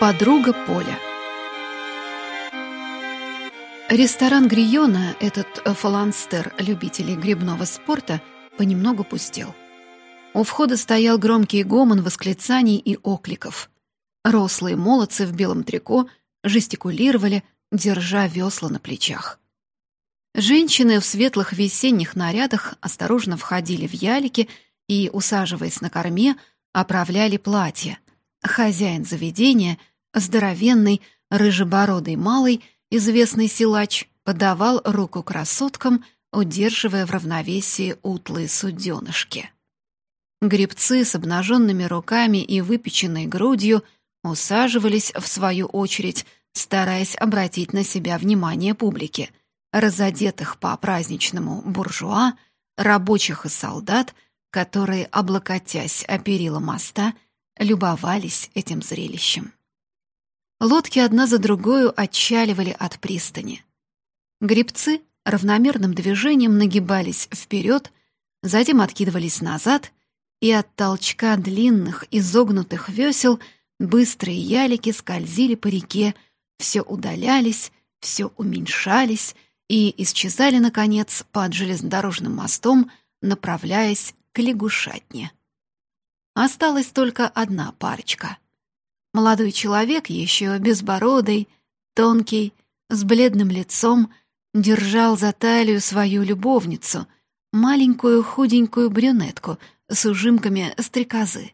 Подруга Поля Ресторан Гриона, этот фаланстер любителей грибного спорта, понемногу пустел. У входа стоял громкий гомон восклицаний и окликов. Рослые молодцы в белом трико жестикулировали, держа весла на плечах. Женщины в светлых весенних нарядах осторожно входили в ялики и, усаживаясь на корме, оправляли платья. Хозяин заведения, здоровенный, рыжебородый малый, известный силач, подавал руку красоткам, удерживая в равновесии утлые суденышки. Гребцы с обнаженными руками и выпеченной грудью усаживались в свою очередь, стараясь обратить на себя внимание публики, разодетых по-праздничному буржуа, рабочих и солдат, которые, облокотясь о перила моста, любовались этим зрелищем. Лодки одна за другой отчаливали от пристани. Гребцы равномерным движением нагибались вперед, затем откидывались назад, и от толчка длинных изогнутых весел быстрые ялики скользили по реке, все удалялись, все уменьшались и исчезали, наконец, под железнодорожным мостом, направляясь к лягушатне. Осталась только одна парочка. Молодой человек, еще безбородый, тонкий, с бледным лицом, держал за талию свою любовницу, маленькую худенькую брюнетку с ужимками стрекозы.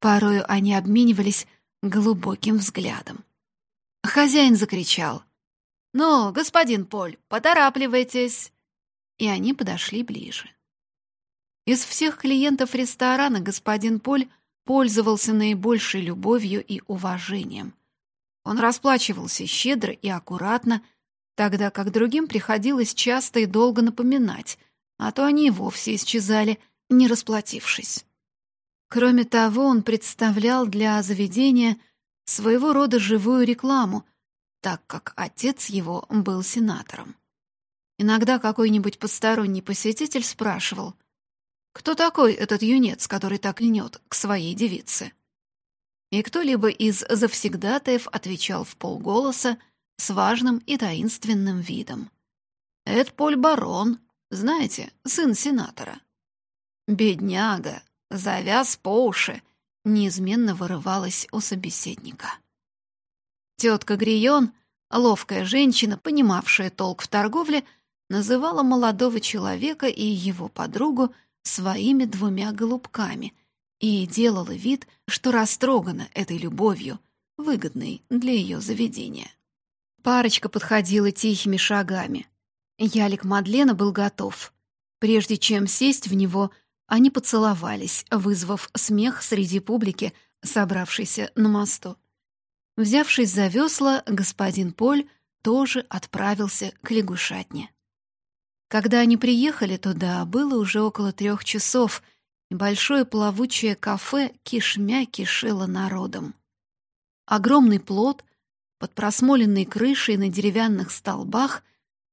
Порою они обменивались глубоким взглядом. Хозяин закричал. «Ну, господин Поль, поторапливайтесь!» И они подошли ближе. Из всех клиентов ресторана господин Поль пользовался наибольшей любовью и уважением. Он расплачивался щедро и аккуратно, тогда как другим приходилось часто и долго напоминать, а то они и вовсе исчезали, не расплатившись. Кроме того, он представлял для заведения своего рода живую рекламу, так как отец его был сенатором. Иногда какой-нибудь посторонний посетитель спрашивал, кто такой этот юнец, который так льнет к своей девице? И кто-либо из завсегдатаев отвечал в полголоса с важным и таинственным видом. «Это Поль Барон, знаете, сын сенатора». «Бедняга, завяз по уши», неизменно вырывалась у собеседника. Тетка Грион, ловкая женщина, понимавшая толк в торговле, называла молодого человека и его подругу своими двумя голубками и делала вид, что растрогана этой любовью, выгодной для ее заведения. Парочка подходила тихими шагами. Ялик Мадлена был готов. Прежде чем сесть в него, они поцеловались, вызвав смех среди публики, собравшейся на мосту. Взявшись за весла, господин Поль тоже отправился к лягушатне. Когда они приехали туда, было уже около трех часов, и большое плавучее кафе кишмя кишело народом. Огромный плод под просмоленной крышей на деревянных столбах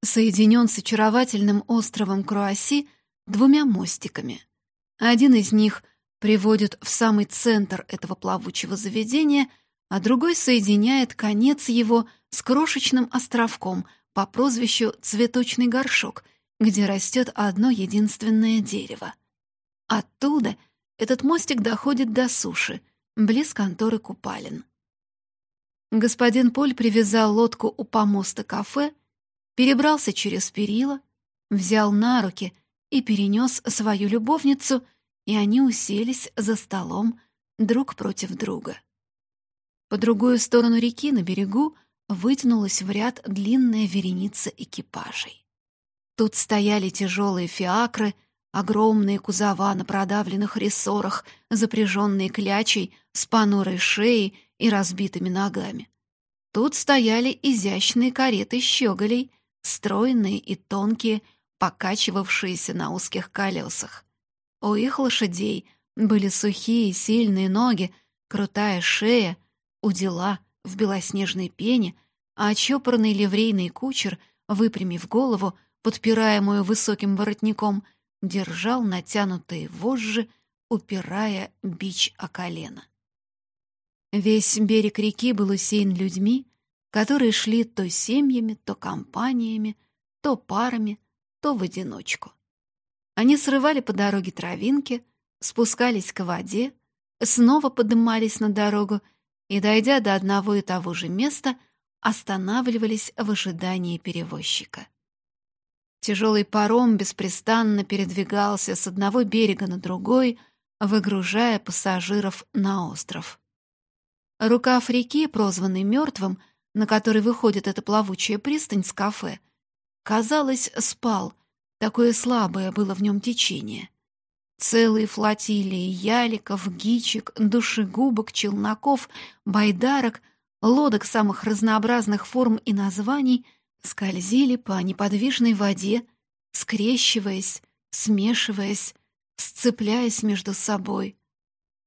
соединен с очаровательным островом Круасси двумя мостиками — один из них приводит в самый центр этого плавучего заведения, а другой соединяет конец его с крошечным островком по прозвищу «Цветочный горшок», где растет одно единственное дерево. Оттуда этот мостик доходит до суши, близ конторы купалин. Господин Поль привязал лодку у помоста кафе, перебрался через перила, взял на руки — и перенес свою любовницу, и они уселись за столом друг против друга. По другую сторону реки на берегу вытянулась в ряд длинная вереница экипажей. Тут стояли тяжелые фиакры, огромные кузова на продавленных рессорах, запряженные клячей с понурой шеей и разбитыми ногами. Тут стояли изящные кареты щеголей, стройные и тонкие, покачивавшиеся на узких колесах. У их лошадей были сухие, сильные ноги, крутая шея, удила в белоснежной пене, а чопорный ливрейный кучер, выпрямив голову, подпираемую высоким воротником, держал натянутые вожжи, упирая бич о колено. Весь берег реки был усеян людьми, которые шли то семьями, то компаниями, то парами, то в одиночку. Они срывали по дороге травинки, спускались к воде, снова поднимались на дорогу и, дойдя до одного и того же места, останавливались в ожидании перевозчика. Тяжелый паром беспрестанно передвигался с одного берега на другой, выгружая пассажиров на остров. Рукав реки, прозванный мертвым, на который выходит эта плавучая пристань с кафе, казалось, спал, такое слабое было в нем течение. Целые флотилии яликов, гичек, душегубок, челноков, байдарок, лодок самых разнообразных форм и названий скользили по неподвижной воде, скрещиваясь, смешиваясь, сцепляясь между собой.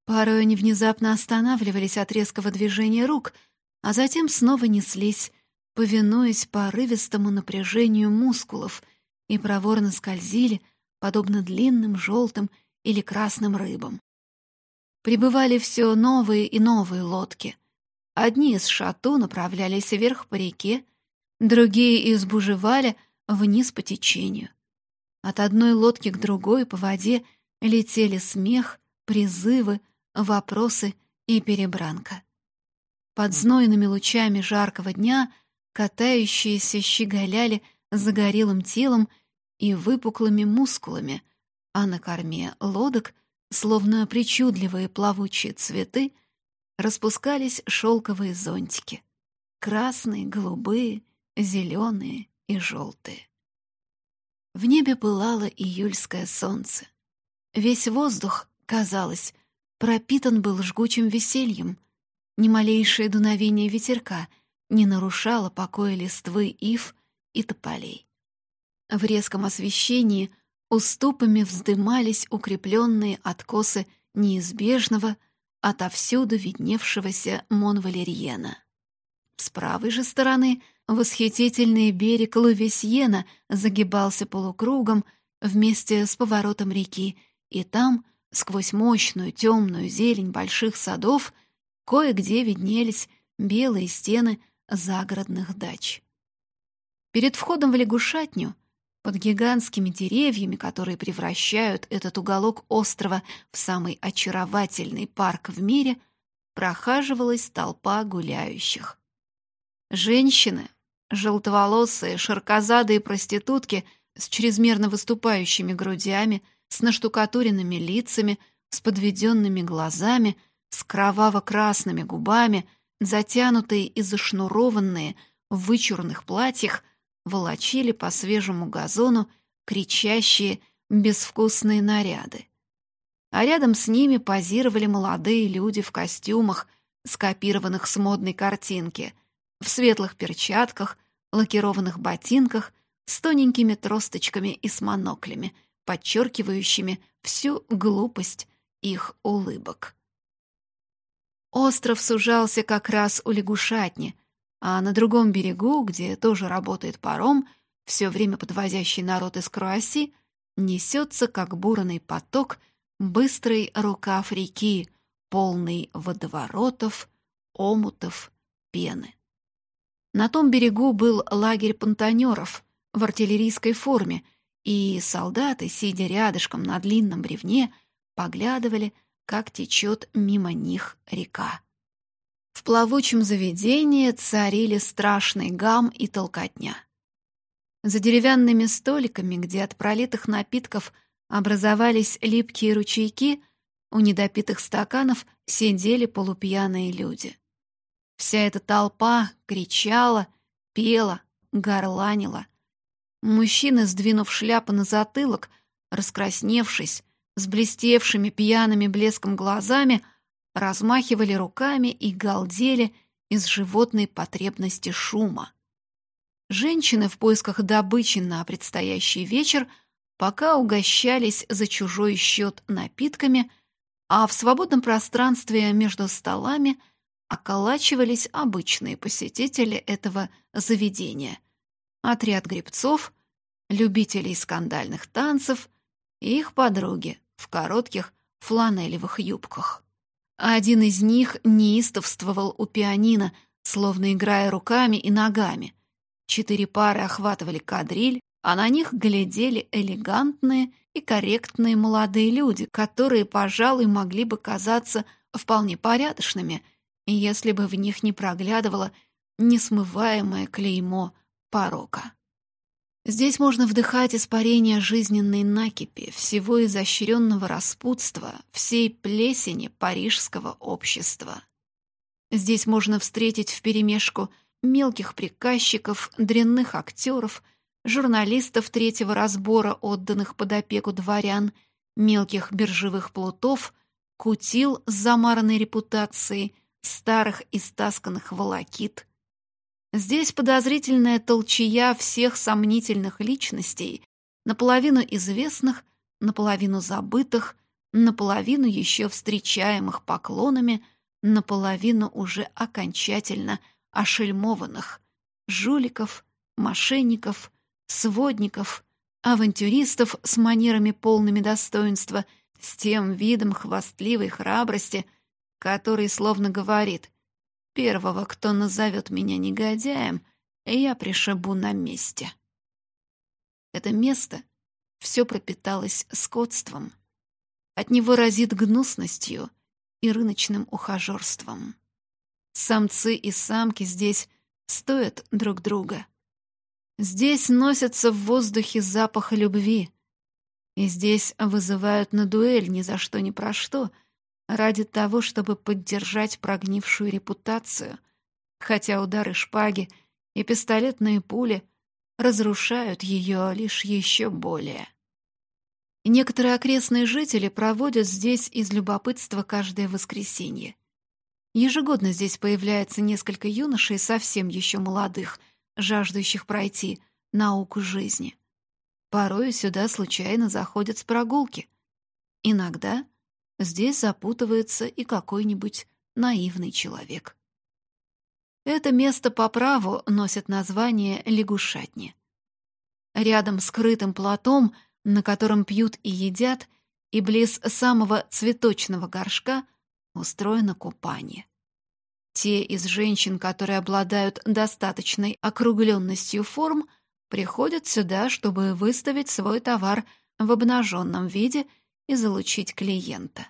Порой они внезапно останавливались от резкого движения рук, а затем снова неслись, повинуясь порывистому напряжению мускулов, и проворно скользили, подобно длинным желтым или красным рыбам. Прибывали все новые и новые лодки. Одни из шату направлялись вверх по реке, другие из Бужеваля вниз по течению. От одной лодки к другой по воде летели смех, призывы, вопросы и перебранка. Под знойными лучами жаркого дня катающиеся щеголяли загорелым телом и выпуклыми мускулами, а на корме лодок, словно причудливые плавучие цветы, распускались шелковые зонтики — красные, голубые, зеленые и желтые. В небе пылало июльское солнце. Весь воздух, казалось, пропитан был жгучим весельем. Ни малейшее дуновение ветерка не нарушало покоя листвы ив и тополей. В резком освещении уступами вздымались укрепленные откосы неизбежного, отовсюду видневшегося Монвалерьена. С правой же стороны восхитительный берег Лувесьена загибался полукругом вместе с поворотом реки, и там, сквозь мощную темную зелень больших садов, кое-где виднелись белые стены загородных дач. Перед входом в лягушатню — под гигантскими деревьями, которые превращают этот уголок острова в самый очаровательный парк в мире, прохаживалась толпа гуляющих. Женщины, желтоволосые, широкозадые проститутки с чрезмерно выступающими грудями, с наштукатуренными лицами, с подведенными глазами, с кроваво-красными губами, затянутые и зашнурованные в вычурных платьях — волочили по свежему газону кричащие безвкусные наряды. А рядом с ними позировали молодые люди в костюмах, скопированных с модной картинки, в светлых перчатках, лакированных ботинках, с тоненькими тросточками и с моноклями, подчеркивающими всю глупость их улыбок. Остров сужался как раз у лягушатни — а на другом берегу, где тоже работает паром, все время подвозящий народ из Круасси, несется, как бурный поток, быстрый рукав реки, полный водоворотов, омутов, пены. На том берегу был лагерь понтонеров в артиллерийской форме, и солдаты, сидя рядышком на длинном бревне, поглядывали, как течет мимо них река. В плавучем заведении царили страшный гам и толкотня. За деревянными столиками, где от пролитых напитков образовались липкие ручейки, у недопитых стаканов сидели полупьяные люди. Вся эта толпа кричала, пела, горланила. Мужчины, сдвинув шляпы на затылок, раскрасневшись, с блестевшими пьяными блеском глазами — размахивали руками и галдели из животной потребности шума. Женщины в поисках добычи на предстоящий вечер пока угощались за чужой счет напитками, а в свободном пространстве между столами околачивались обычные посетители этого заведения. Отряд гребцов, любителей скандальных танцев и их подруги в коротких фланелевых юбках. Один из них неистовствовал у пианино, словно играя руками и ногами. Четыре пары охватывали кадриль, а на них глядели элегантные и корректные молодые люди, которые, пожалуй, могли бы казаться вполне порядочными, если бы в них не проглядывало несмываемое клеймо порока. Здесь можно вдыхать испарение жизненной накипи, всего изощренного распутства, всей плесени парижского общества. Здесь можно встретить вперемешку мелких приказчиков, дрянных актеров, журналистов третьего разбора, отданных под опеку дворян, мелких биржевых плутов, кутил с замаранной репутацией, старых и стасканных волокит, Здесь подозрительная толчая всех сомнительных личностей, наполовину известных, наполовину забытых, наполовину еще встречаемых поклонами, наполовину уже окончательно ошельмованных, жуликов, мошенников, сводников, авантюристов с манерами полными достоинства, с тем видом хвастливой храбрости, который словно говорит Первого, кто назовет меня негодяем, я пришибу на месте. Это место все пропиталось скотством. От него разит гнусностью и рыночным ухажерством. Самцы и самки здесь стоят друг друга. Здесь носится в воздухе запах любви. И здесь вызывают на дуэль ни за что ни про что — ради того, чтобы поддержать прогнившую репутацию, хотя удары шпаги и пистолетные пули разрушают ее лишь еще более. Некоторые окрестные жители проводят здесь из любопытства каждое воскресенье. Ежегодно здесь появляется несколько юношей, совсем еще молодых, жаждущих пройти науку жизни. Порой сюда случайно заходят с прогулки. Иногда — здесь запутывается и какой-нибудь наивный человек. Это место по праву носит название лягушатни. Рядом с крытым платом, на котором пьют и едят, и близ самого цветочного горшка устроено купание. Те из женщин, которые обладают достаточной округленностью форм, приходят сюда, чтобы выставить свой товар в обнаженном виде и залучить клиента.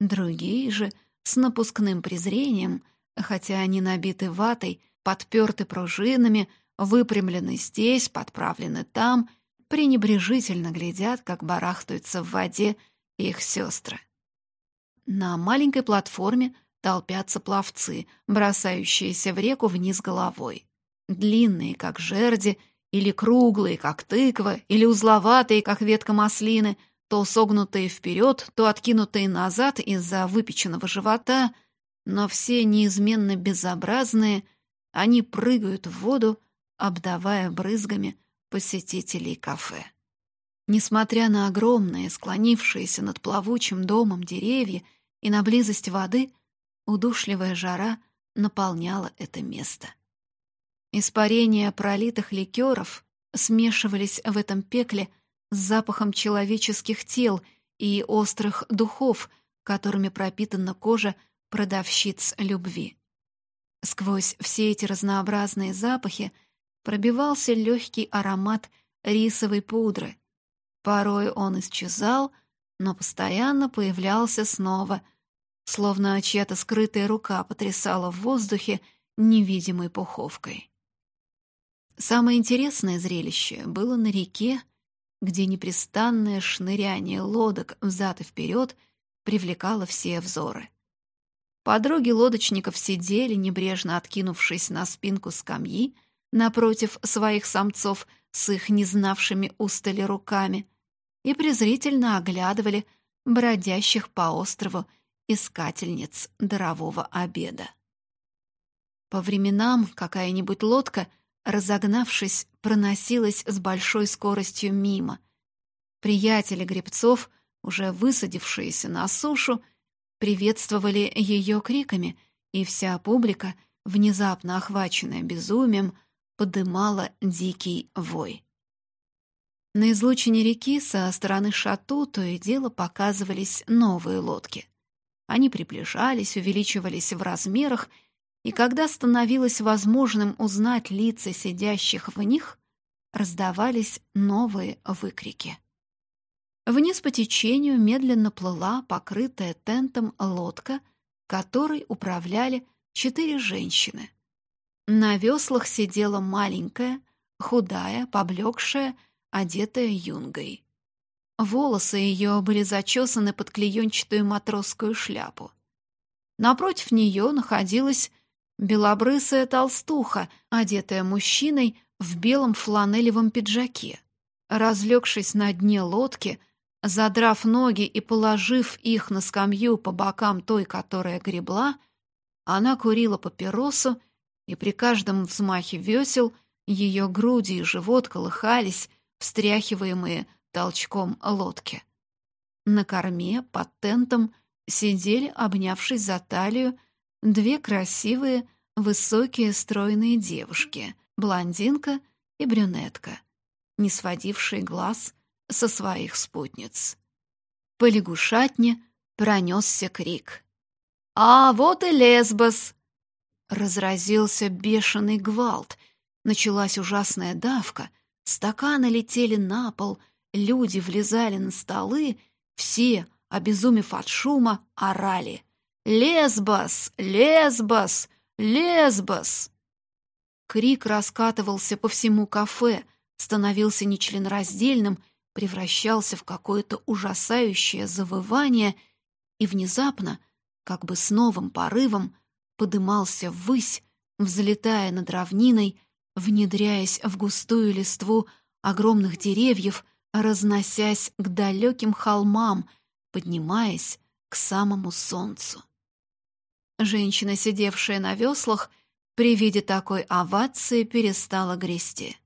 Другие же с напускным презрением, хотя они набиты ватой, подперты пружинами, выпрямлены здесь, подправлены там, пренебрежительно глядят, как барахтаются в воде их сестры. На маленькой платформе толпятся пловцы, бросающиеся в реку вниз головой. Длинные, как жерди, или круглые, как тыква, или узловатые, как ветка маслины — то согнутые вперед, то откинутые назад из-за выпеченного живота, но все неизменно безобразные, они прыгают в воду, обдавая брызгами посетителей кафе. Несмотря на огромные, склонившиеся над плавучим домом деревья и на близость воды, удушливая жара наполняла это место. Испарения пролитых ликеров смешивались в этом пекле — с запахом человеческих тел и острых духов, которыми пропитана кожа продавщиц любви. Сквозь все эти разнообразные запахи пробивался легкий аромат рисовой пудры. Порой он исчезал, но постоянно появлялся снова, словно чья-то скрытая рука потрясала в воздухе невидимой пуховкой. Самое интересное зрелище было на реке, где непрестанное шныряние лодок взад и вперед привлекало все взоры. Подруги лодочников сидели, небрежно откинувшись на спинку скамьи, напротив своих самцов с их незнавшими устали руками, и презрительно оглядывали бродящих по острову искательниц дарового обеда. По временам какая-нибудь лодка — разогнавшись, проносилась с большой скоростью мимо. Приятели гребцов, уже высадившиеся на сушу, приветствовали ее криками, и вся публика, внезапно охваченная безумием, подымала дикий вой. На излучине реки со стороны шату то и дело показывались новые лодки. Они приближались, увеличивались в размерах, и когда становилось возможным узнать лица сидящих в них, раздавались новые выкрики. Вниз по течению медленно плыла покрытая тентом лодка, которой управляли четыре женщины. На веслах сидела маленькая, худая, поблекшая, одетая юнгой. Волосы ее были зачесаны под клеенчатую матросскую шляпу. Напротив нее находилась белобрысая толстуха, одетая мужчиной в белом фланелевом пиджаке. Разлегшись на дне лодки, задрав ноги и положив их на скамью по бокам той, которая гребла, она курила папиросу, и при каждом взмахе весел ее груди и живот колыхались, встряхиваемые толчком лодки. На корме под тентом сидели, обнявшись за талию, две красивые, высокие, стройные девушки, блондинка и брюнетка, не сводившие глаз со своих спутниц. По лягушатне пронесся крик. «А вот и Лесбос!» Разразился бешеный гвалт. Началась ужасная давка. Стаканы летели на пол — Люди влезали на столы, все, обезумев от шума, орали. «Лесбос! Лесбос! Лесбос!» Крик раскатывался по всему кафе, становился нечленораздельным, превращался в какое-то ужасающее завывание и внезапно, как бы с новым порывом, подымался ввысь, взлетая над равниной, внедряясь в густую листву огромных деревьев, разносясь к далеким холмам, поднимаясь к самому солнцу. Женщина, сидевшая на веслах, при виде такой овации перестала грести.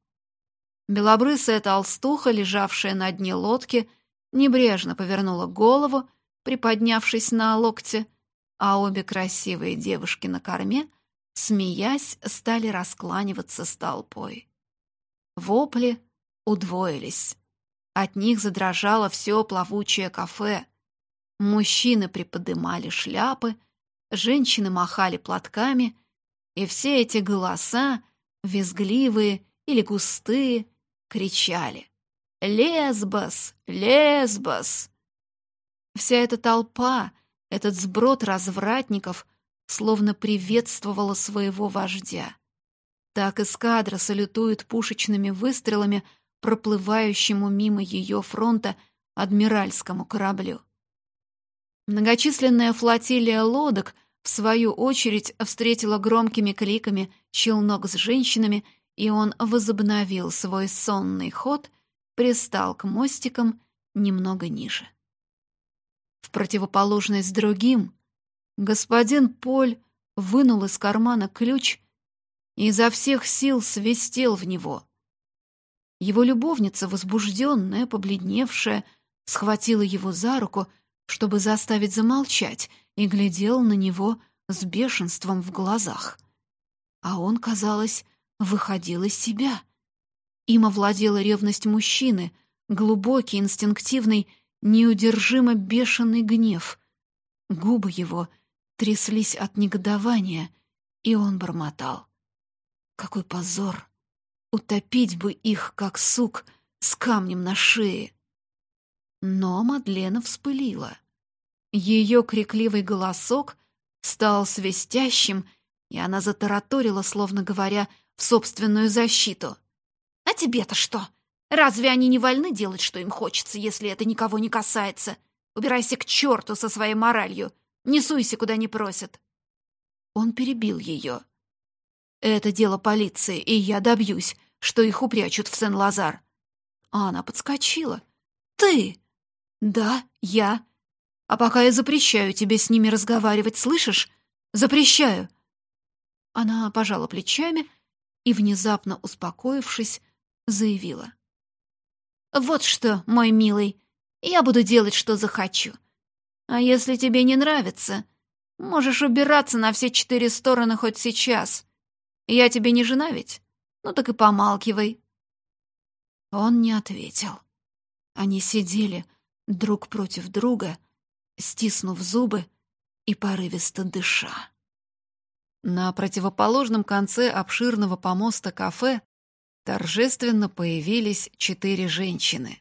Белобрысая толстуха, лежавшая на дне лодки, небрежно повернула голову, приподнявшись на локте, а обе красивые девушки на корме, смеясь, стали раскланиваться с толпой. Вопли удвоились. От них задрожало все плавучее кафе. Мужчины приподымали шляпы, женщины махали платками, и все эти голоса, визгливые или густые, кричали «Лесбос! Лесбос!». Вся эта толпа, этот сброд развратников словно приветствовала своего вождя. Так эскадра салютует пушечными выстрелами проплывающему мимо ее фронта адмиральскому кораблю. Многочисленная флотилия лодок, в свою очередь, встретила громкими кликами челнок с женщинами, и он возобновил свой сонный ход, пристал к мостикам немного ниже. В противоположность другим, господин Поль вынул из кармана ключ и изо всех сил свистел в него — его любовница, возбужденная, побледневшая, схватила его за руку, чтобы заставить замолчать, и глядел на него с бешенством в глазах. А он, казалось, выходил из себя. Им овладела ревность мужчины, глубокий, инстинктивный, неудержимо бешеный гнев. Губы его тряслись от негодования, и он бормотал. «Какой позор! Утопить бы их, как сук, с камнем на шее. Но Мадлена вспылила. Ее крикливый голосок стал свистящим, и она затараторила, словно говоря, в собственную защиту. «А тебе-то что? Разве они не вольны делать, что им хочется, если это никого не касается? Убирайся к черту со своей моралью, не суйся, куда не просят». Он перебил ее. Это дело полиции, и я добьюсь, что их упрячут в Сен-Лазар. А она подскочила. «Ты?» «Да, я. А пока я запрещаю тебе с ними разговаривать, слышишь? Запрещаю!» Она пожала плечами и, внезапно успокоившись, заявила. «Вот что, мой милый, я буду делать, что захочу. А если тебе не нравится, можешь убираться на все четыре стороны хоть сейчас. Я тебе не жена ведь? Ну так и помалкивай». Он не ответил. Они сидели друг против друга, стиснув зубы, и порывисто дыша. На противоположном конце обширного помоста кафе торжественно появились четыре женщины.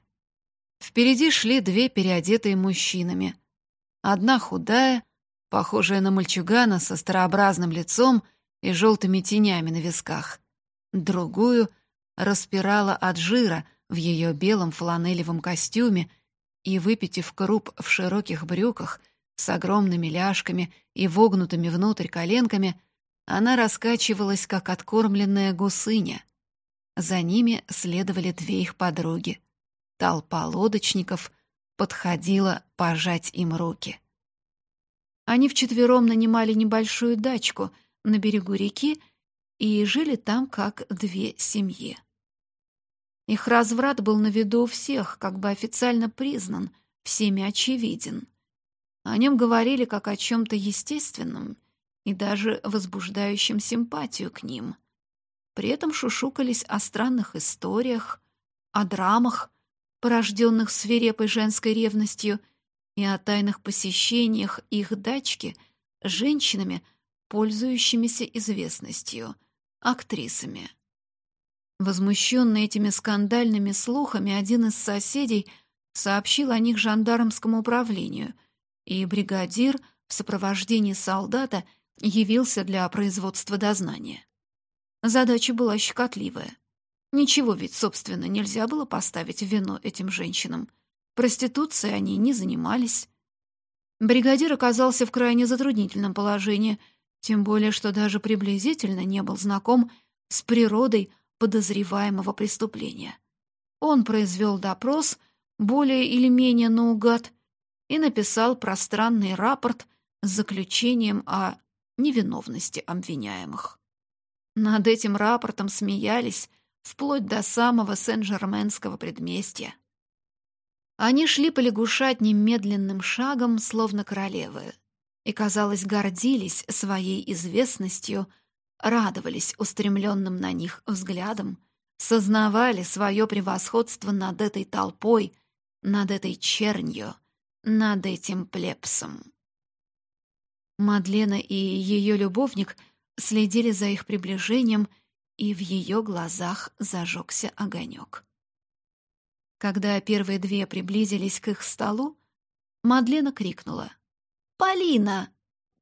Впереди шли две переодетые мужчинами. Одна худая, похожая на мальчугана со старообразным лицом и желтыми тенями на висках. Другую распирала от жира в ее белом фланелевом костюме и, выпитив круп в широких брюках с огромными ляжками и вогнутыми внутрь коленками, она раскачивалась, как откормленная гусыня. За ними следовали две их подруги. Толпа лодочников подходила пожать им руки. Они вчетвером нанимали небольшую дачку на берегу реки и жили там как две семьи. Их разврат был на виду у всех, как бы официально признан, всеми очевиден. О нем говорили как о чем-то естественном и даже возбуждающем симпатию к ним. При этом шушукались о странных историях, о драмах, порожденных свирепой женской ревностью — и о тайных посещениях их дачки женщинами, пользующимися известностью, актрисами. Возмущенный этими скандальными слухами, один из соседей сообщил о них жандармскому управлению, и бригадир в сопровождении солдата явился для производства дознания. Задача была щекотливая. Ничего ведь, собственно, нельзя было поставить в вину этим женщинам. Проституцией они не занимались. Бригадир оказался в крайне затруднительном положении, тем более что даже приблизительно не был знаком с природой подозреваемого преступления. Он произвел допрос, более или менее наугад, и написал пространный рапорт с заключением о невиновности обвиняемых. Над этим рапортом смеялись вплоть до самого Сен-Жерменского предместья. Они шли по лягушатне медленным шагом, словно королевы, и, казалось, гордились своей известностью, радовались устремленным на них взглядом, сознавали свое превосходство над этой толпой, над этой чернью, над этим плебсом. Мадлена и ее любовник следили за их приближением, и в ее глазах зажегся огонек. Когда первые две приблизились к их столу, Мадлена крикнула. «Полина!»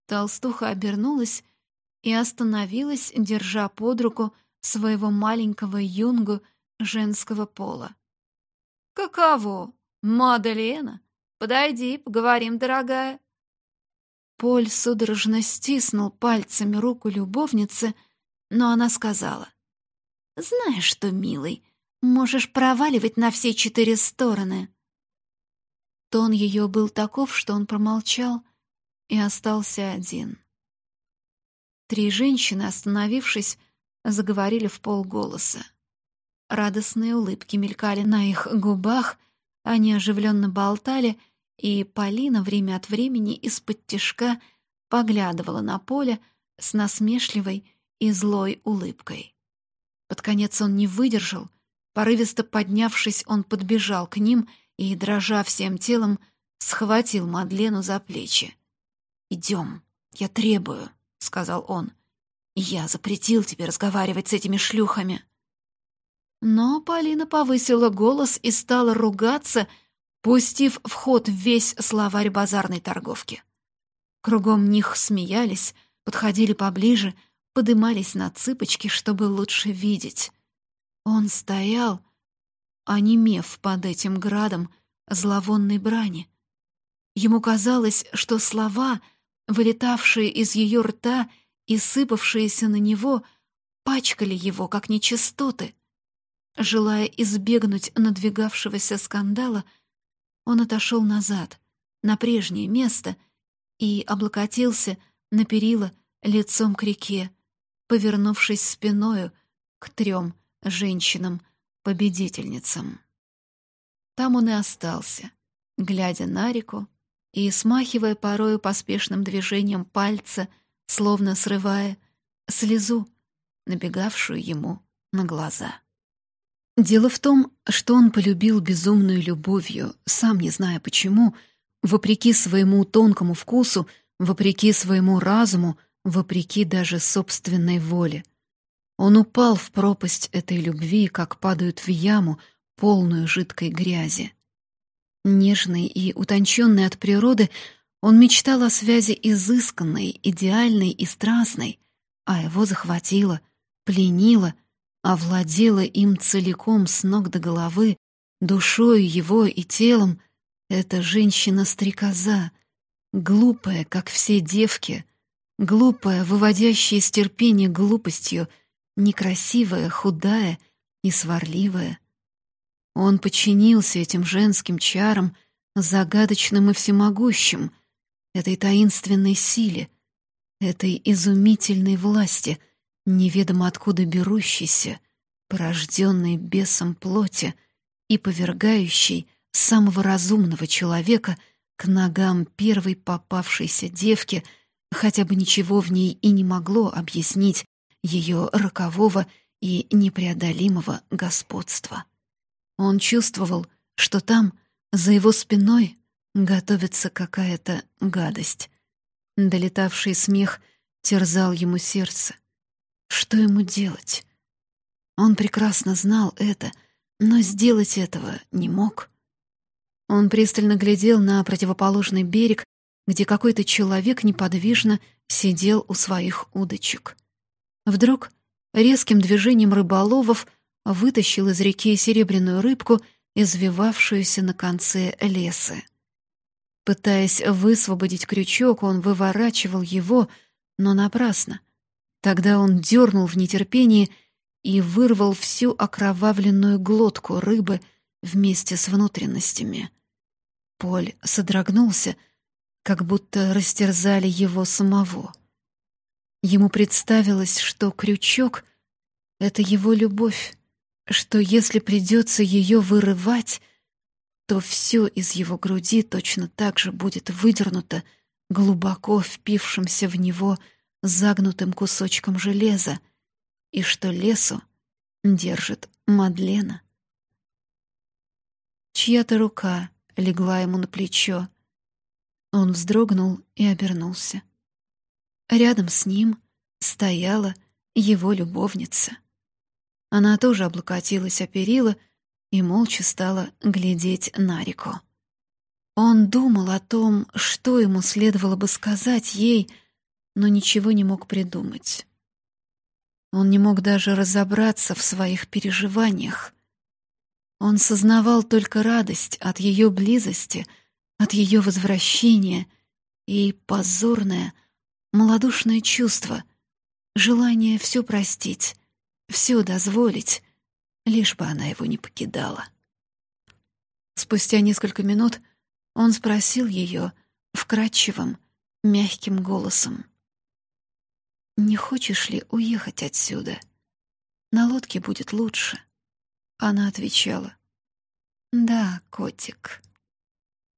Толстуха обернулась и остановилась, держа под руку своего маленького юнгу женского пола. «Каково? Мадлена? Подойди, поговорим, дорогая». Поль судорожно стиснул пальцами руку любовницы, но она сказала. «Знаешь что, милый, Можешь проваливать на все четыре стороны. Тон ее был таков, что он промолчал и остался один. Три женщины, остановившись, заговорили в полголоса. Радостные улыбки мелькали на их губах, они оживленно болтали, и Полина время от времени из-под тишка поглядывала на поле с насмешливой и злой улыбкой. Под конец он не выдержал Порывисто поднявшись, он подбежал к ним и, дрожа всем телом, схватил Мадлену за плечи. «Идем, я требую», — сказал он. «Я запретил тебе разговаривать с этими шлюхами». Но Полина повысила голос и стала ругаться, пустив в ход весь словарь базарной торговки. Кругом них смеялись, подходили поближе, подымались на цыпочки, чтобы лучше видеть. Он стоял, онемев под этим градом зловонной брани. Ему казалось, что слова, вылетавшие из ее рта и сыпавшиеся на него, пачкали его, как нечистоты. Желая избегнуть надвигавшегося скандала, он отошел назад, на прежнее место, и облокотился на перила лицом к реке, повернувшись спиною к трем женщинам-победительницам. Там он и остался, глядя на реку и смахивая порою поспешным движением пальца, словно срывая слезу, набегавшую ему на глаза. Дело в том, что он полюбил безумную любовью, сам не зная почему, вопреки своему тонкому вкусу, вопреки своему разуму, вопреки даже собственной воле. Он упал в пропасть этой любви, как падают в яму, полную жидкой грязи. Нежный и утонченный от природы, он мечтал о связи изысканной, идеальной и страстной, а его захватило, пленило, овладело им целиком с ног до головы, душой его и телом, эта женщина-стрекоза, глупая, как все девки, глупая, выводящая из терпения глупостью, некрасивая, худая и сварливая. Он подчинился этим женским чарам, загадочным и всемогущим, этой таинственной силе, этой изумительной власти, неведомо откуда берущейся, порожденной бесом плоти и повергающей самого разумного человека к ногам первой попавшейся девки, хотя бы ничего в ней и не могло объяснить ее рокового и непреодолимого господства. Он чувствовал, что там, за его спиной, готовится какая-то гадость. Долетавший смех терзал ему сердце. Что ему делать? Он прекрасно знал это, но сделать этого не мог. Он пристально глядел на противоположный берег, где какой-то человек неподвижно сидел у своих удочек. Вдруг резким движением рыболовов вытащил из реки серебряную рыбку, извивавшуюся на конце леса. Пытаясь высвободить крючок, он выворачивал его, но напрасно. Тогда он дернул в нетерпении и вырвал всю окровавленную глотку рыбы вместе с внутренностями. Поль содрогнулся, как будто растерзали его самого. Ему представилось, что крючок — это его любовь, что если придется ее вырывать, то все из его груди точно так же будет выдернуто глубоко впившимся в него загнутым кусочком железа, и что лесу держит Мадлена. Чья-то рука легла ему на плечо. Он вздрогнул и обернулся. Рядом с ним стояла его любовница. Она тоже облокотилась о перила и молча стала глядеть на реку. Он думал о том, что ему следовало бы сказать ей, но ничего не мог придумать. Он не мог даже разобраться в своих переживаниях. Он сознавал только радость от ее близости, от ее возвращения и позорное, малодушное чувство, желание все простить, все дозволить, лишь бы она его не покидала. Спустя несколько минут он спросил ее вкрадчивым, мягким голосом. «Не хочешь ли уехать отсюда? На лодке будет лучше». Она отвечала. «Да, котик».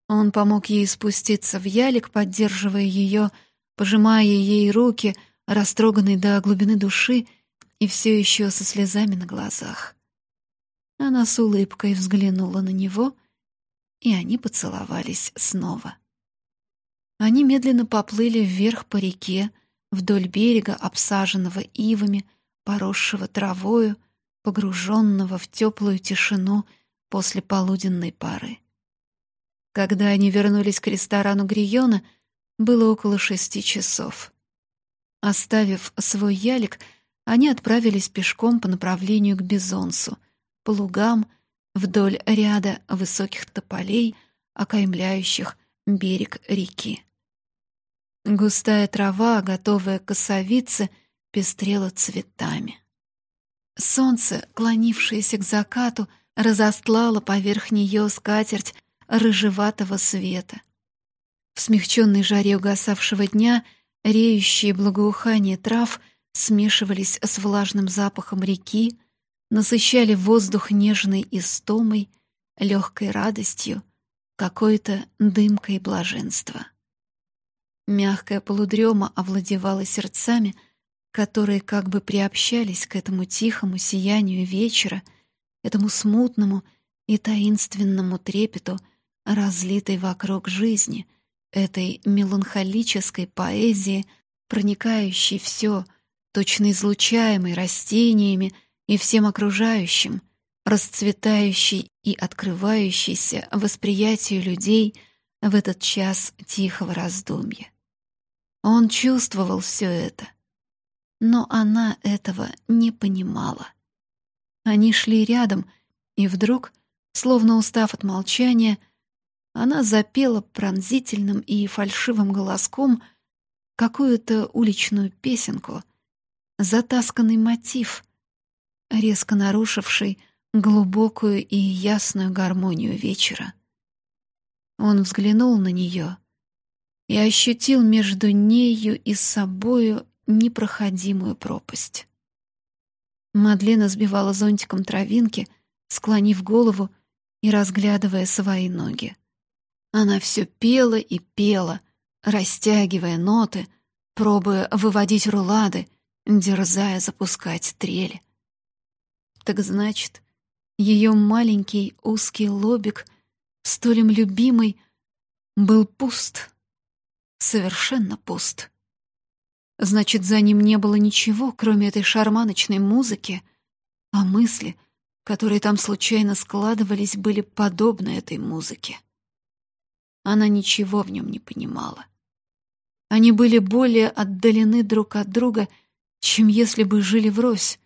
Он помог ей спуститься в ялик, поддерживая ее, пожимая ей руки, растроганной до глубины души, и все еще со слезами на глазах. Она с улыбкой взглянула на него, и они поцеловались снова. Они медленно поплыли вверх по реке, вдоль берега, обсаженного ивами, поросшего травою, погруженного в теплую тишину после полуденной пары. Когда они вернулись к ресторану Гриона, было около шести часов. Оставив свой ялик, они отправились пешком по направлению к Бизонсу, по лугам, вдоль ряда высоких тополей, окаймляющих берег реки. Густая трава, готовая к осовице, пестрела цветами. Солнце, клонившееся к закату, разостлало поверх нее скатерть рыжеватого света. В смягченной жаре угасавшего дня реющие благоухание трав — смешивались с влажным запахом реки, насыщали воздух нежной истомой, легкой радостью, какой-то дымкой блаженства. Мягкая полудрема овладевала сердцами, которые как бы приобщались к этому тихому сиянию вечера, этому смутному и таинственному трепету, разлитой вокруг жизни, этой меланхолической поэзии, проникающей все, точно излучаемой растениями и всем окружающим, расцветающей и открывающейся восприятию людей в этот час тихого раздумья. Он чувствовал все это, но она этого не понимала. Они шли рядом, и вдруг, словно устав от молчания, она запела пронзительным и фальшивым голоском какую-то уличную песенку, затасканный мотив, резко нарушивший глубокую и ясную гармонию вечера. Он взглянул на нее и ощутил между нею и собою непроходимую пропасть. Мадлена сбивала зонтиком травинки, склонив голову и разглядывая свои ноги. Она все пела и пела, растягивая ноты, пробуя выводить рулады, дерзая запускать трели. Так значит, ее маленький узкий лобик, столь им любимый, был пуст, совершенно пуст. Значит, за ним не было ничего, кроме этой шарманочной музыки, а мысли, которые там случайно складывались, были подобны этой музыке. Она ничего в нем не понимала. Они были более отдалены друг от друга, чем если бы жили врозь.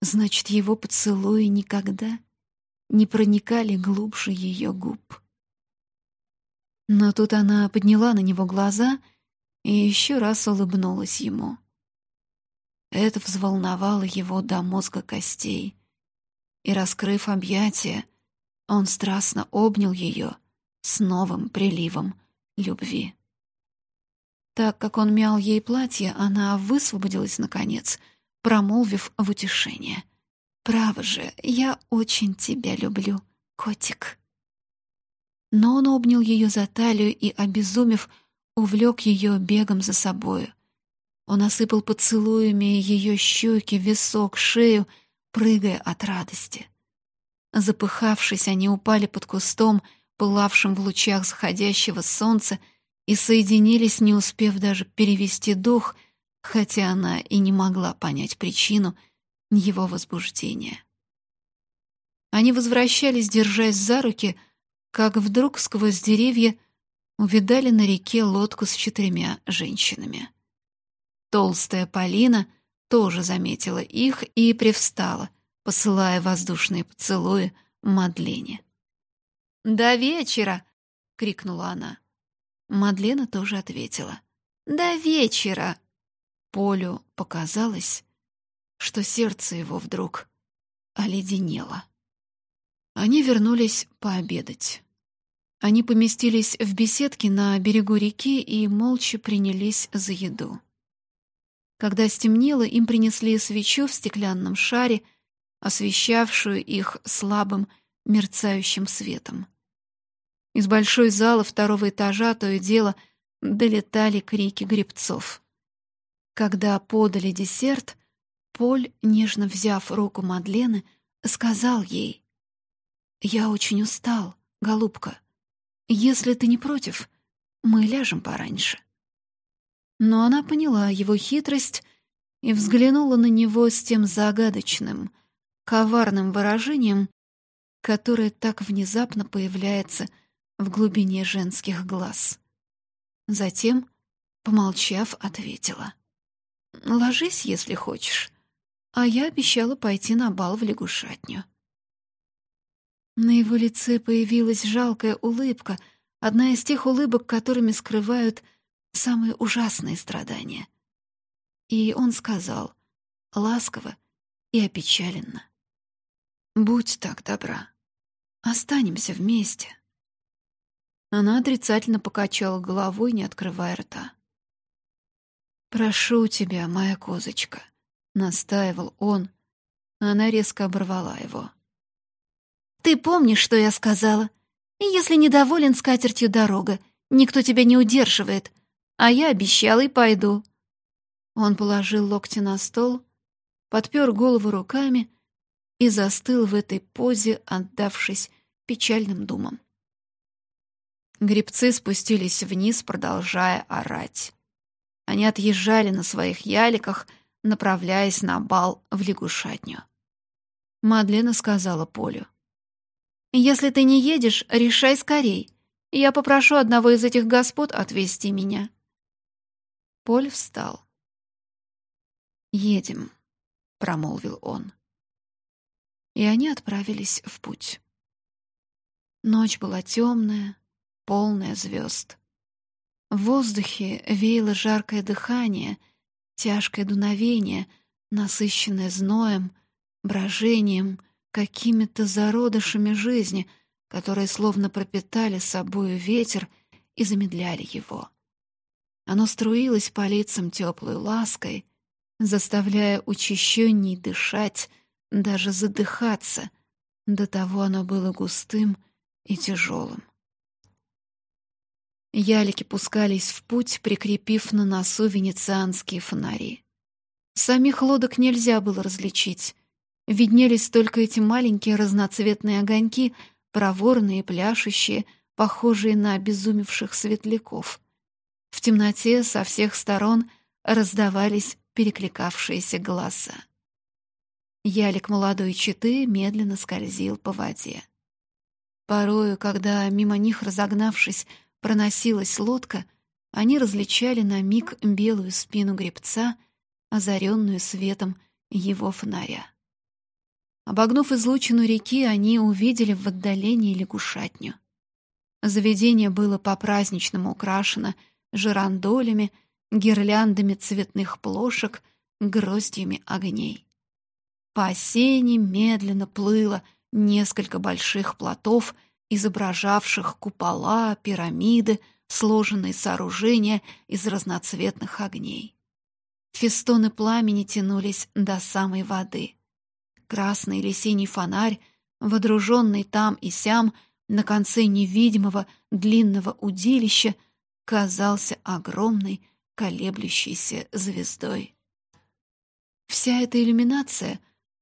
Значит, его поцелуи никогда не проникали глубже ее губ. Но тут она подняла на него глаза — и еще раз улыбнулась ему. Это взволновало его до мозга костей, и, раскрыв объятия, он страстно обнял ее с новым приливом любви. Так как он мял ей платье, она высвободилась наконец, промолвив в утешение. «Право же, я очень тебя люблю, котик». Но он обнял ее за талию и, обезумев, увлек ее бегом за собою. Он осыпал поцелуями ее щеки, висок, шею, прыгая от радости. Запыхавшись, они упали под кустом, пылавшим в лучах заходящего солнца, и соединились, не успев даже перевести дух, хотя она и не могла понять причину его возбуждения. Они возвращались, держась за руки, как вдруг сквозь деревья увидали на реке лодку с четырьмя женщинами. Толстая Полина тоже заметила их и привстала, посылая воздушные поцелуи Мадлене. «До вечера!» — крикнула она. Мадлена тоже ответила. «До вечера!» Полю показалось, что сердце его вдруг оледенело. Они вернулись пообедать. Они поместились в беседке на берегу реки и молча принялись за еду. Когда стемнело, им принесли свечу в стеклянном шаре, освещавшую их слабым мерцающим светом. Из большой залы второго этажа то и дело долетали крики гребцов. Когда подали десерт, Поль, нежно взяв руку Мадлены, сказал ей, «Я очень устал, голубка. «Если ты не против, мы ляжем пораньше». Но она поняла его хитрость и взглянула на него с тем загадочным, коварным выражением, которое так внезапно появляется в глубине женских глаз. Затем, помолчав, ответила. «Ложись, если хочешь, а я обещала пойти на бал в лягушатню». На его лице появилась жалкая улыбка, одна из тех улыбок, которыми скрывают самые ужасные страдания. И он сказал, ласково и опечаленно, «Будь так добра, останемся вместе». Она отрицательно покачала головой, не открывая рта. «Прошу тебя, моя козочка», — настаивал он. Она резко оборвала его. Ты помнишь, что я сказала? Если недоволен скатертью дорога, никто тебя не удерживает, а я обещала и пойду». Он положил локти на стол, подпер голову руками и застыл в этой позе, отдавшись печальным думам. Гребцы спустились вниз, продолжая орать. Они отъезжали на своих яликах, направляясь на бал в лягушатню. Мадлена сказала Полю. «Если ты не едешь, решай скорей. Я попрошу одного из этих господ отвезти меня». Поль встал. «Едем», — промолвил он. И они отправились в путь. Ночь была темная, полная звезд. В воздухе веяло жаркое дыхание, тяжкое дуновение, насыщенное зноем, брожением, какими-то зародышами жизни, которые словно пропитали собою ветер и замедляли его. Оно струилось по лицам теплой лаской, заставляя учащенней дышать, даже задыхаться. До того оно было густым и тяжелым. Ялики пускались в путь, прикрепив на носу венецианские фонари. Самих лодок нельзя было различить. Виднелись только эти маленькие разноцветные огоньки, проворные, пляшущие, похожие на обезумевших светляков. В темноте со всех сторон раздавались перекликавшиеся голоса. Ялик молодой читы медленно скользил по воде. Порою, когда мимо них, разогнавшись, проносилась лодка, они различали на миг белую спину гребца, озаренную светом его фонаря. Обогнув излучину реки, они увидели в отдалении лягушатню. Заведение было по-праздничному украшено жирандолями, гирляндами цветных плошек, гроздьями огней. По осени медленно плыло несколько больших плотов — изображавших купола, пирамиды, сложенные сооружения из разноцветных огней. Фестоны пламени тянулись до самой воды. Красный или синий фонарь, водруженный там и сям на конце невидимого длинного удилища, казался огромной колеблющейся звездой. Вся эта иллюминация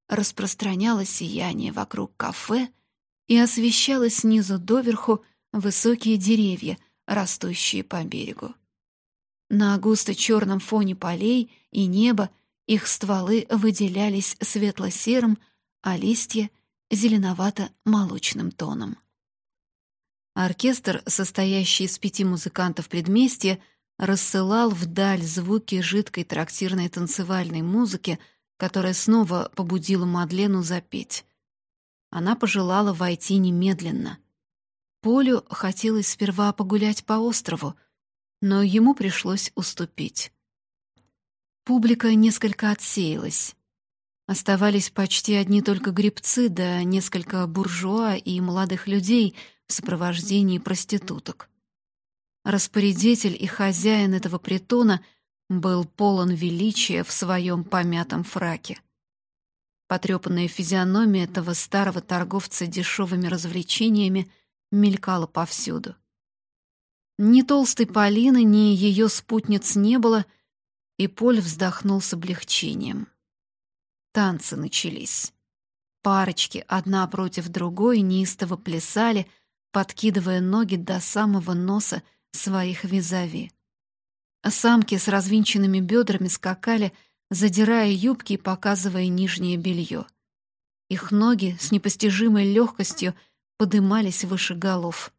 распространяла сияние вокруг кафе — и освещала снизу доверху высокие деревья, растущие по берегу. На густо-черном фоне полей и неба их стволы выделялись светло-серым, а листья — зеленовато-молочным тоном. Оркестр, состоящий из пяти музыкантов предместья, рассылал вдаль звуки жидкой трактирной танцевальной музыки, которая снова побудила Мадлену запеть. Она пожелала войти немедленно. Полю хотелось сперва погулять по острову, но ему пришлось уступить. Публика несколько отсеялась. Оставались почти одни только гребцы, да несколько буржуа и молодых людей в сопровождении проституток. Распорядитель и хозяин этого притона был полон величия в своем помятом фраке. Потрепанная физиономия этого старого торговца дешевыми развлечениями мелькала повсюду. Ни толстой Полины, ни ее спутниц не было, и Поль вздохнул с облегчением. Танцы начались. Парочки, одна против другой, неистово плясали, подкидывая ноги до самого носа своих визави. Самки с развинченными бедрами скакали, задирая юбки и показывая нижнее белье. Их ноги с непостижимой легкостью подымались выше голов.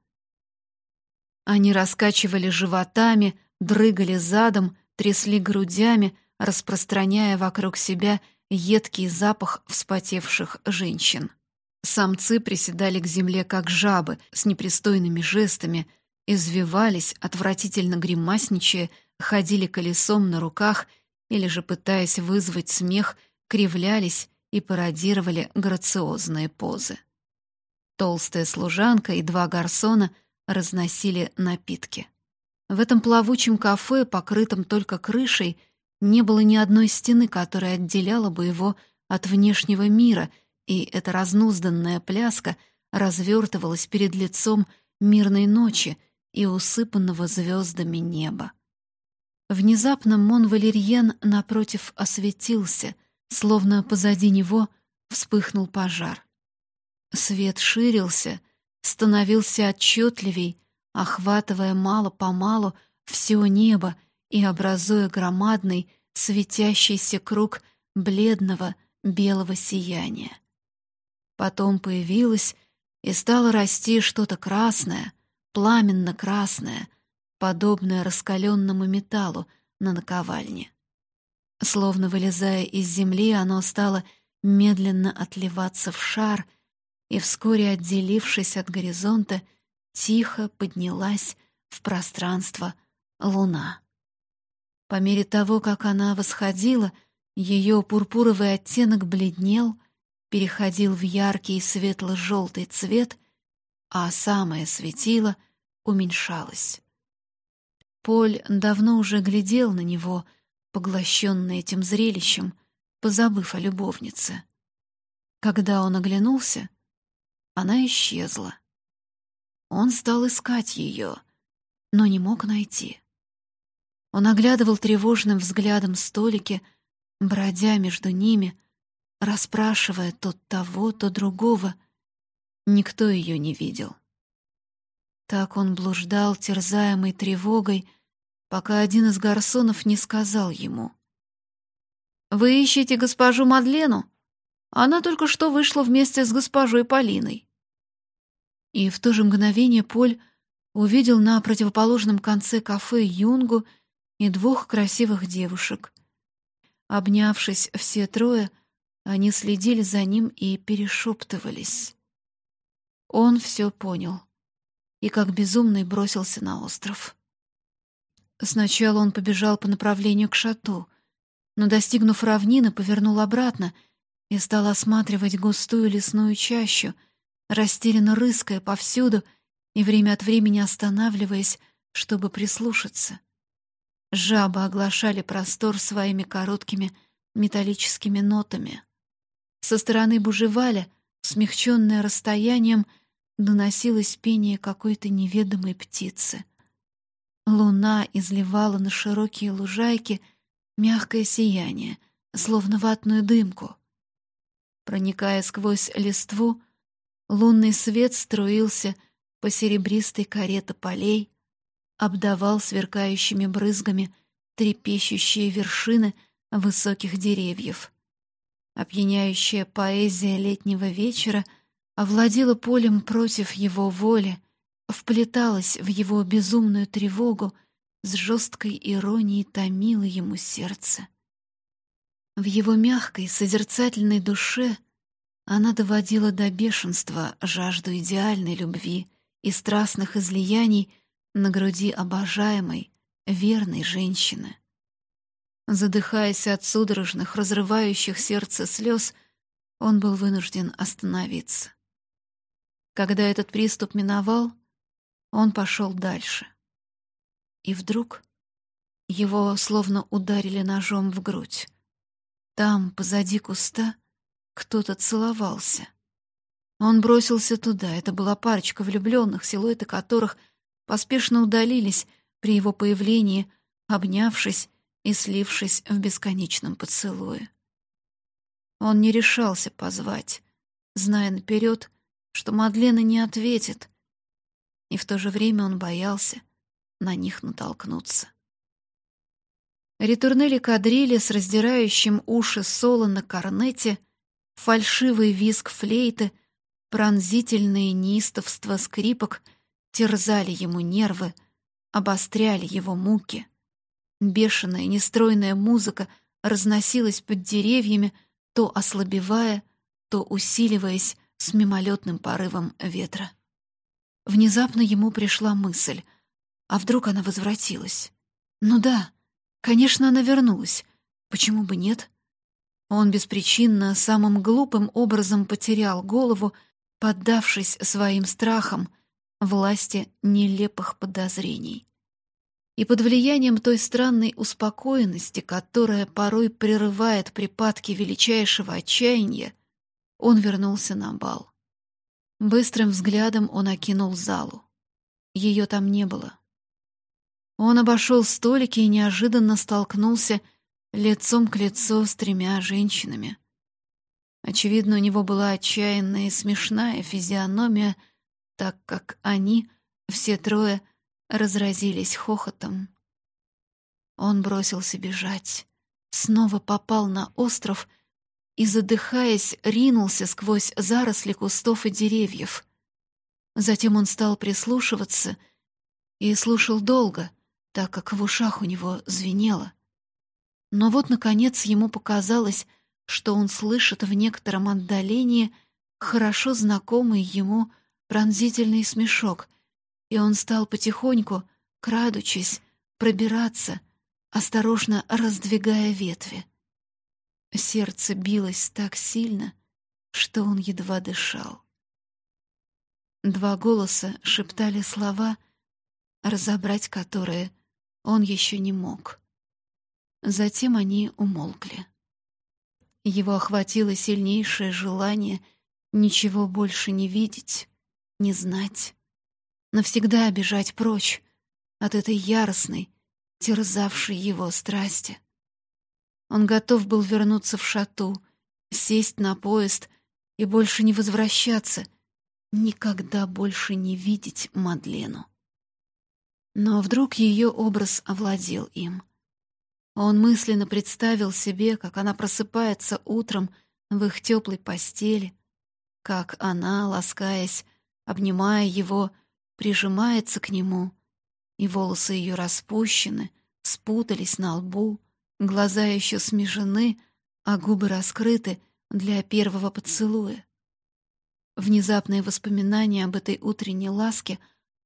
Они раскачивали животами, дрыгали задом, трясли грудями, распространяя вокруг себя едкий запах вспотевших женщин. Самцы приседали к земле, как жабы, с непристойными жестами, извивались, отвратительно гримасничая, ходили колесом на руках или же, пытаясь вызвать смех, кривлялись и пародировали грациозные позы. Толстая служанка и два гарсона разносили напитки. В этом плавучем кафе, покрытом только крышей, не было ни одной стены, которая отделяла бы его от внешнего мира, и эта разнузданная пляска развертывалась перед лицом мирной ночи и усыпанного звездами неба. Внезапно Мон-Валерьен напротив осветился, словно позади него вспыхнул пожар. Свет ширился, становился отчетливей, охватывая мало-помалу все небо и образуя громадный светящийся круг бледного белого сияния. Потом появилось и стало расти что-то красное, пламенно-красное, подобное раскаленному металлу на наковальне. Словно вылезая из земли, оно стало медленно отливаться в шар, и вскоре, отделившись от горизонта, тихо поднялась в пространство луна. По мере того, как она восходила, ее пурпуровый оттенок бледнел, переходил в яркий светло-желтый цвет, а самое светило уменьшалось. Поль давно уже глядел на него, поглощенный этим зрелищем, позабыв о любовнице. Когда он оглянулся, она исчезла. Он стал искать ее, но не мог найти. Он оглядывал тревожным взглядом столики, бродя между ними, расспрашивая то того, то другого. Никто ее не видел. Так он блуждал, терзаемый тревогой, пока один из гарсонов не сказал ему. «Вы ищете госпожу Мадлену? Она только что вышла вместе с госпожой Полиной». И в то же мгновение Поль увидел на противоположном конце кафе Юнгу и двух красивых девушек. Обнявшись все трое, они следили за ним и перешептывались. Он все понял и как безумный бросился на остров. Сначала он побежал по направлению к шату, но, достигнув равнины, повернул обратно и стал осматривать густую лесную чащу, растерянно рыская повсюду и время от времени останавливаясь, чтобы прислушаться. Жабы оглашали простор своими короткими металлическими нотами. Со стороны Бужеваля, смягченное расстоянием, доносилось пение какой-то неведомой птицы. Луна изливала на широкие лужайки мягкое сияние, словно ватную дымку. Проникая сквозь листву, лунный свет струился по серебристой коре полей, обдавал сверкающими брызгами трепещущие вершины высоких деревьев. Опьяняющая поэзия летнего вечера овладела полем против его воли, вплеталась в его безумную тревогу, с жесткой иронией томила ему сердце. В его мягкой, созерцательной душе она доводила до бешенства жажду идеальной любви и страстных излияний на груди обожаемой, верной женщины. Задыхаясь от судорожных, разрывающих сердце слез, он был вынужден остановиться. Когда этот приступ миновал, он пошел дальше. И вдруг его словно ударили ножом в грудь. Там, позади куста, кто-то целовался. Он бросился туда. Это была парочка влюбленных, силуэты которых поспешно удалились при его появлении, обнявшись и слившись в бесконечном поцелуе. Он не решался позвать, зная наперед, что Мадлена не ответит, и в то же время он боялся на них натолкнуться. Ретурнели кадрили с раздирающим уши соло на корнете, фальшивый визг флейты, пронзительные неистовства скрипок терзали ему нервы, обостряли его муки — Бешеная, нестройная музыка разносилась под деревьями, то ослабевая, то усиливаясь с мимолетным порывом ветра. Внезапно ему пришла мысль, а вдруг она возвратилась? Ну да, конечно, она вернулась. Почему бы нет? Он беспричинно, самым глупым образом потерял голову, поддавшись своим страхам, власти нелепых подозрений и под влиянием той странной успокоенности, которая порой прерывает припадки величайшего отчаяния, он вернулся на бал. Быстрым взглядом он окинул залу. Ее там не было. Он обошел столики и неожиданно столкнулся лицом к лицу с тремя женщинами. Очевидно, у него была отчаянная и смешная физиономия, так как они Все трое разразились хохотом. Он бросился бежать, снова попал на остров и, задыхаясь, ринулся сквозь заросли кустов и деревьев. Затем он стал прислушиваться и слушал долго, так как в ушах у него звенело. Но вот, наконец, ему показалось, что он слышит в некотором отдалении хорошо знакомый ему пронзительный смешок, и он стал потихоньку, крадучись, пробираться, осторожно раздвигая ветви. Сердце билось так сильно, что он едва дышал. Два голоса шептали слова, разобрать которые он еще не мог. Затем они умолкли. Его охватило сильнейшее желание ничего больше не видеть, не знать, навсегда бежать прочь от этой яростной, терзавшей его страсти. Он готов был вернуться в шату, сесть на поезд и больше не возвращаться, никогда больше не видеть Мадлену. Но вдруг ее образ овладел им. Он мысленно представил себе, как она просыпается утром в их теплой постели, как она, ласкаясь, обнимая его, прижимается к нему, и волосы ее распущены, спутались на лбу, глаза еще смежены, а губы раскрыты для первого поцелуя. Внезапное воспоминание об этой утренней ласке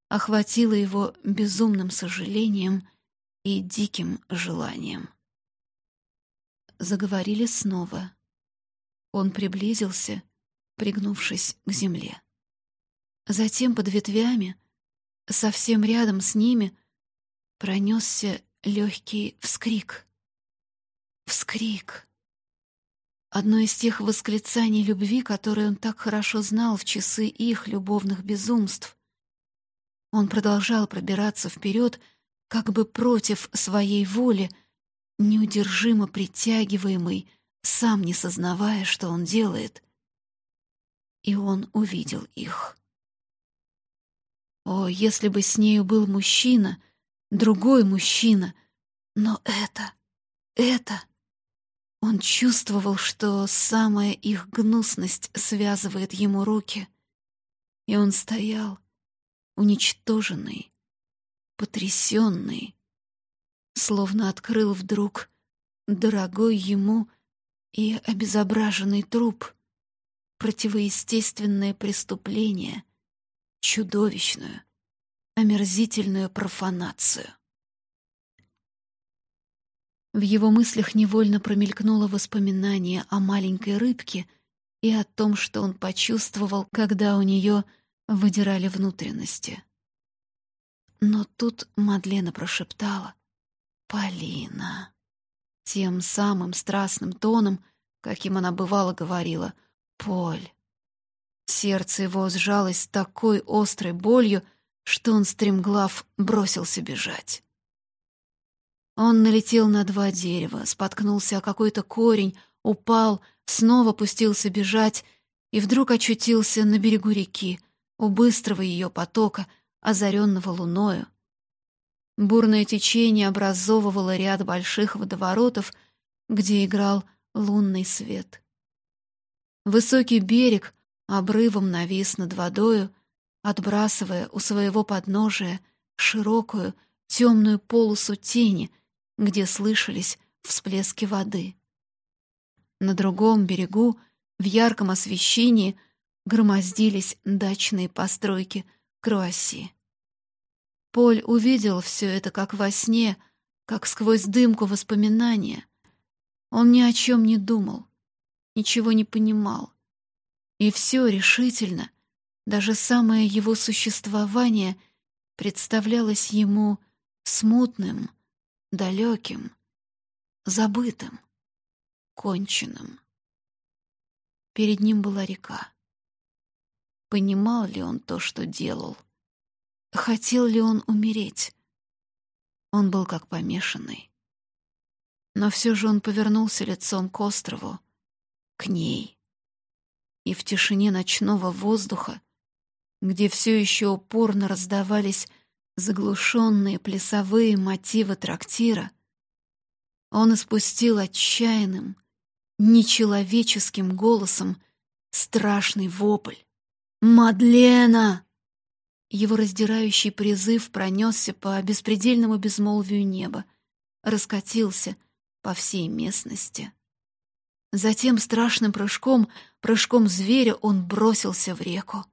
охватило его безумным сожалением и диким желанием. Заговорили снова. Он приблизился, пригнувшись к земле. Затем под ветвями, совсем рядом с ними, пронесся легкий вскрик. Вскрик. Одно из тех восклицаний любви, которые он так хорошо знал в часы их любовных безумств. Он продолжал пробираться вперед, как бы против своей воли, неудержимо притягиваемый, сам не сознавая, что он делает. И он увидел их. О, если бы с нею был мужчина, другой мужчина, но это, это... Он чувствовал, что самая их гнусность связывает ему руки, и он стоял, уничтоженный, потрясенный, словно открыл вдруг дорогой ему и обезображенный труп, противоестественное преступление, чудовищную, омерзительную профанацию. В его мыслях невольно промелькнуло воспоминание о маленькой рыбке и о том, что он почувствовал, когда у нее выдирали внутренности. Но тут Мадлена прошептала «Полина». Тем самым страстным тоном, каким она бывало говорила «Поль». Сердце его сжалось такой острой болью, что он стремглав бросился бежать. Он налетел на два дерева, споткнулся о какой-то корень, упал, снова пустился бежать и вдруг очутился на берегу реки, у быстрого ее потока, озаренного луною. Бурное течение образовывало ряд больших водоворотов, где играл лунный свет. Высокий берег обрывом навис над водою, отбрасывая у своего подножия широкую темную полосу тени, где слышались всплески воды. На другом берегу, в ярком освещении, громоздились дачные постройки Круасси. Поль увидел все это как во сне, как сквозь дымку воспоминания. Он ни о чем не думал, ничего не понимал. И все решительно, даже самое его существование представлялось ему смутным, далеким, забытым, конченным. Перед ним была река. Понимал ли он то, что делал? Хотел ли он умереть? Он был как помешанный. Но все же он повернулся лицом к острову, к ней. И в тишине ночного воздуха где все еще упорно раздавались заглушенные плясовые мотивы трактира, он испустил отчаянным, нечеловеческим голосом страшный вопль. «Мадлена!» Его раздирающий призыв пронесся по беспредельному безмолвию неба, раскатился по всей местности. Затем страшным прыжком, прыжком зверя, он бросился в реку.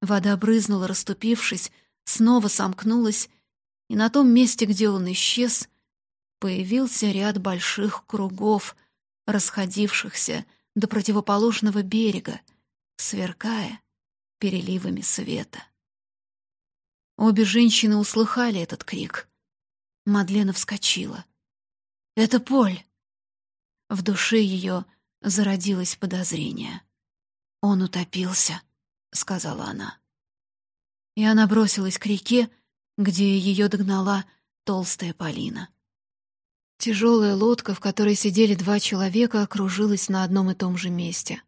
Вода брызнула, расступившись, снова сомкнулась, и на том месте, где он исчез, появился ряд больших кругов, расходившихся до противоположного берега, сверкая переливами света. Обе женщины услыхали этот крик. Мадлена вскочила. «Это Поль!» В душе ее зародилось подозрение. «Он утопился», — сказала она. И она бросилась к реке, где ее догнала толстая Полина. Тяжелая лодка, в которой сидели два человека, окружилась на одном и том же месте.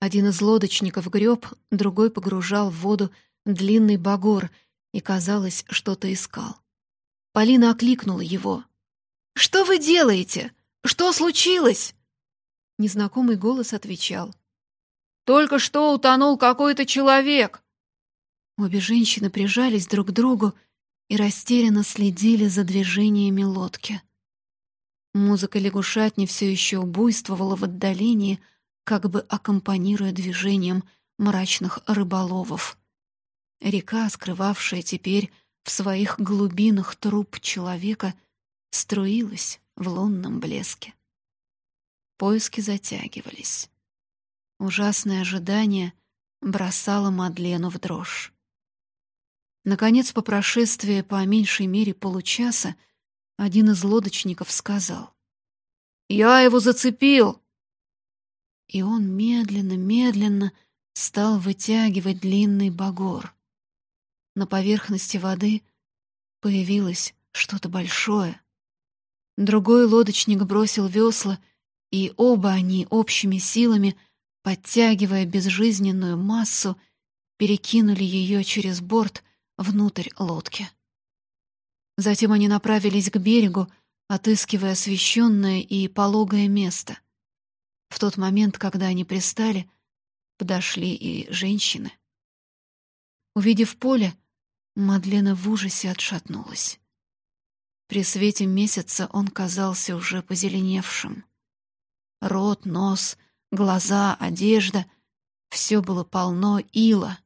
Один из лодочников греб, другой погружал в воду длинный багор и, казалось, что-то искал. Полина окликнула его. «Что вы делаете? Что случилось?» Незнакомый голос отвечал. «Только что утонул какой-то человек!» Обе женщины прижались друг к другу и растерянно следили за движениями лодки. Музыка лягушатни все еще буйствовала в отдалении, как бы аккомпанируя движением мрачных рыболовов. Река, скрывавшая теперь в своих глубинах труп человека, струилась в лунном блеске. Поиски затягивались. Ужасное ожидание бросало Мадлену в дрожь. Наконец, по прошествии по меньшей мере получаса, один из лодочников сказал. «Я его зацепил!» И он медленно-медленно стал вытягивать длинный багор. На поверхности воды появилось что-то большое. Другой лодочник бросил весла, и оба они общими силами, подтягивая безжизненную массу, перекинули ее через борт внутрь лодки. Затем они направились к берегу, отыскивая освещенное и пологое место. В тот момент, когда они пристали, подошли и женщины. Увидев поле, Мадлена в ужасе отшатнулась. При свете месяца он казался уже позеленевшим. Рот, нос, глаза, одежда — все было полно ила.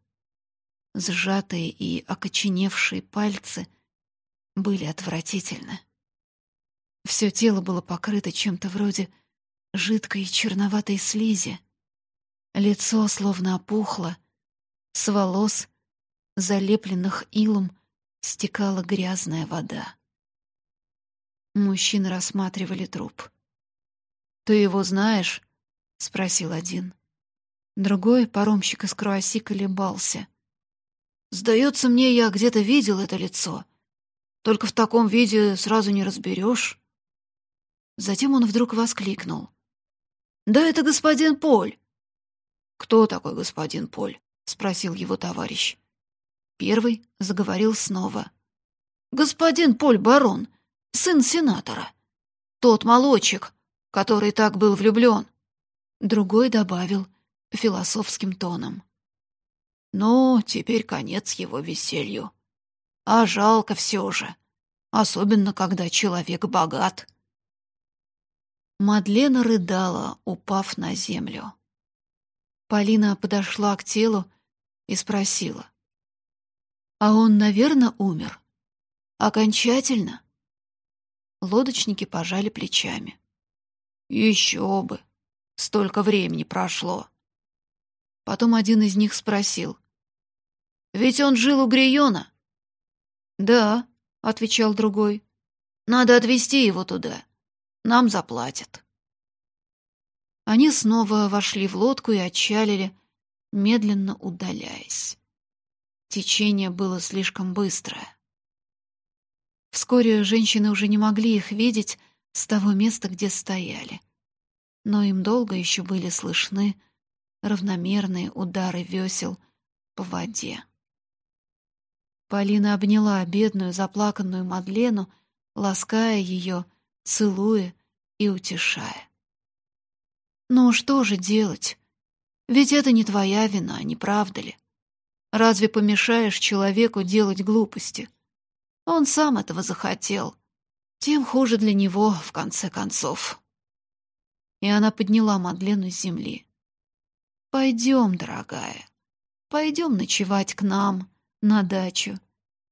Сжатые и окоченевшие пальцы были отвратительны. Все тело было покрыто чем-то вроде жидкой черноватой слизи. Лицо словно опухло, с волос, залепленных илом, стекала грязная вода. Мужчины рассматривали труп. «Ты его знаешь?» — спросил один. Другой, паромщик из Круаси, колебался. «Сдается мне, я где-то видел это лицо. Только в таком виде сразу не разберешь». Затем он вдруг воскликнул. «Да это господин Поль!» «Кто такой господин Поль?» — спросил его товарищ. Первый заговорил снова. «Господин Поль Барон, сын сенатора. Тот молочек, который так был влюблен. Другой добавил философским тоном. Ну, теперь конец его веселью. А жалко все же, особенно когда человек богат. Мадлена рыдала, упав на землю. Полина подошла к телу и спросила. «А он, наверное, умер? Окончательно?» Лодочники пожали плечами. Еще бы! Столько времени прошло. Потом один из них спросил. «Ведь он жил у Гриона?» «Да», — отвечал другой. «Надо отвезти его туда. Нам заплатят». Они снова вошли в лодку и отчалили, медленно удаляясь. Течение было слишком быстрое. Вскоре женщины уже не могли их видеть с того места, где стояли. Но им долго еще были слышны равномерные удары весел по воде. Полина обняла бедную заплаканную Мадлену, лаская ее, целуя и утешая. «Ну что же делать? Ведь это не твоя вина, не правда ли? Разве помешаешь человеку делать глупости? Он сам этого захотел. Тем хуже для него, в конце концов». И она подняла Мадлену с земли. «Пойдем, дорогая, пойдем ночевать к нам, на дачу.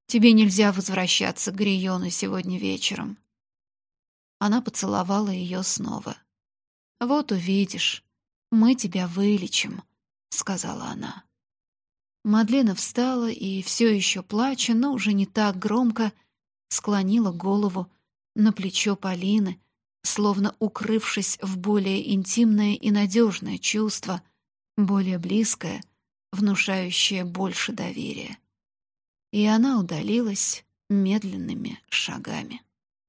Тебе нельзя возвращаться к Гриону сегодня вечером». Она поцеловала ее снова. «Вот увидишь, мы тебя вылечим», — сказала она. Мадлена встала и, все еще плача, но уже не так громко, склонила голову на плечо Полины, словно укрывшись в более интимное и надежное чувство, более близкое, внушающее больше доверия. И она удалилась медленными шагами.